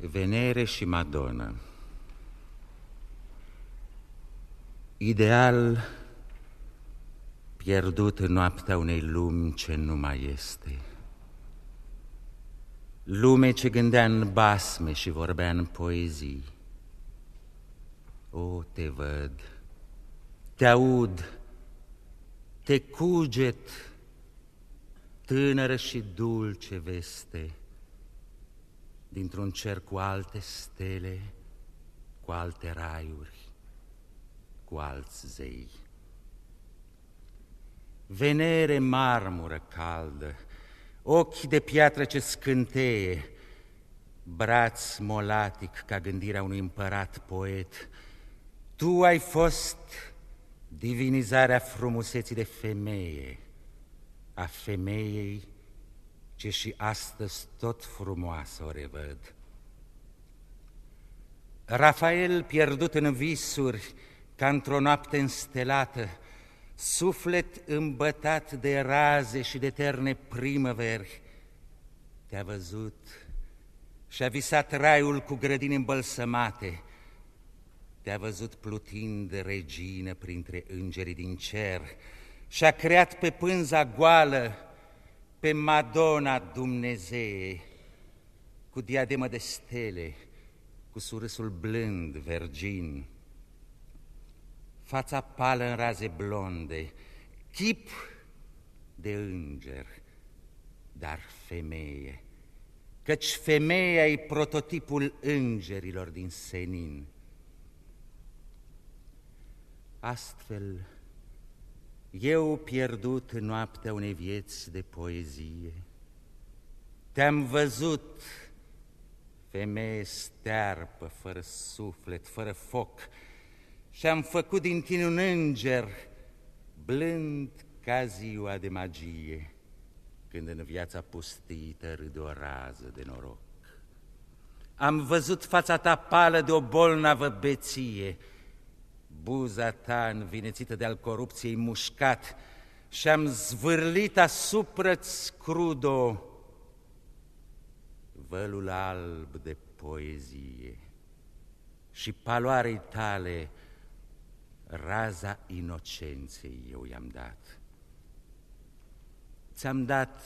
Venere și Madonna Ideal pierdut în noaptea unei lumi ce nu mai este. Lume ce gândea în basme și vorbea în poezii. O, te văd, te aud, te cuget, tânără și dulce veste, dintr-un cer cu alte stele, cu alte raiuri, cu alți zei. Venere marmură caldă, ochi de piatră ce scânteie, braț molatic ca gândirea unui împărat poet, tu ai fost divinizarea frumuseții de femeie, a femeii ce și astăzi tot frumoasă o revăd. Rafael pierdut în visuri, ca într-o noapte înstelată, suflet îmbătat de raze și de eterne primăveri, te-a văzut și-a visat raiul cu grădini îmbălsămate, te-a văzut plutind regină printre îngerii din cer și-a creat pe pânza goală pe Madonna Dumnezee, cu diademă de stele, cu surâsul blând, vergin, fața pală în raze blonde, chip de înger, dar femeie, căci femeia e prototipul îngerilor din senin. Astfel, eu pierdut în noaptea unei vieți de poezie, te-am văzut, femeie stearpă, fără suflet, fără foc, și am făcut din tine un înger, blând ca ziua de magie, când în viața pustită râde o rază de noroc. Am văzut fața ta pală de o bolnavă beție, buza ta învinețită de-al corupției mușcat și am zvârlit asupra-ți crudo vălul alb de poezie și paloarei tale raza inocenței eu i-am dat. Ți-am dat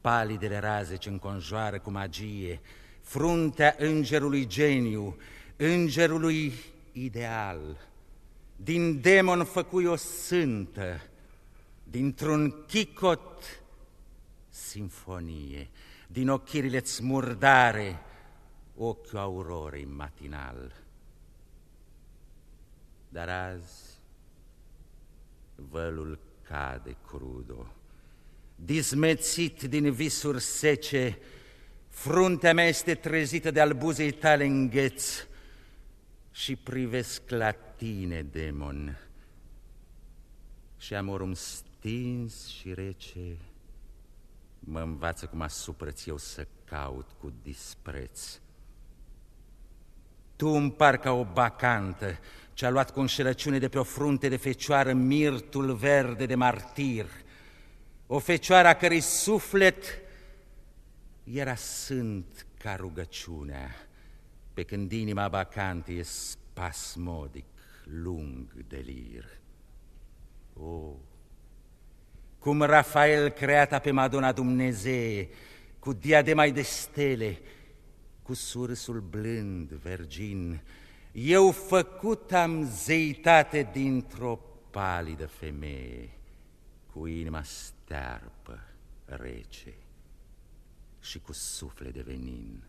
palidele raze ce înconjoară cu magie, fruntea îngerului geniu, îngerului ideal, din demon făcui o sântă, dintr-un chicot sinfonie, din ochirile murdare, ochiul aurorei matinal. Dar azi vălul cade crudo, dismețit din visuri sece, fruntea mea este trezită de albuzei tale îngheț și privesc la tine, demon, și amorum stins și rece mă învață cum asupra eu să caut cu dispreț. Tu îmi ca o bacantă ce-a luat cu înșelăciune de pe o frunte de fecioară mirtul verde de martir, o fecioară a cărei suflet era sânt ca rugăciunea, pe când inima bacantă e spasmodic lung delir. O, cum Rafael creata pe Madonna Dumnezee, cu diademai de stele, cu sursul blând, vergin, eu făcut am zeitate dintr-o palidă femeie, cu inima stearpă, rece și cu suflet de venin.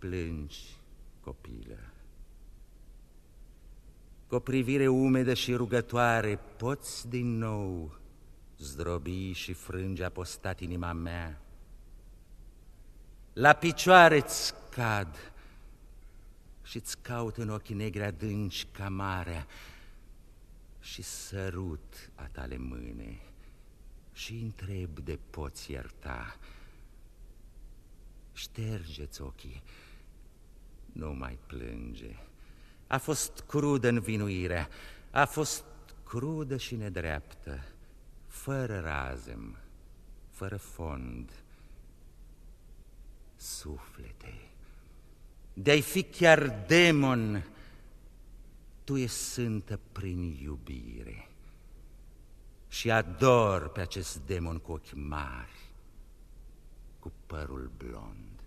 Plângi copilă. Cu o privire umedă și rugătoare poți din nou zdrobi și frânge apostat inima mea. La picioare-ți cad și-ți caut în ochii negri adânci ca marea și sărut a tale mâne și întreb de poți ierta. Ștergeți ochii nu mai plânge. A fost crudă învinuirea, a fost crudă și nedreaptă, fără razem, fără fond, Suflete, de-ai fi chiar demon, tu e sântă prin iubire și ador pe acest demon cu ochi mari, cu părul blond.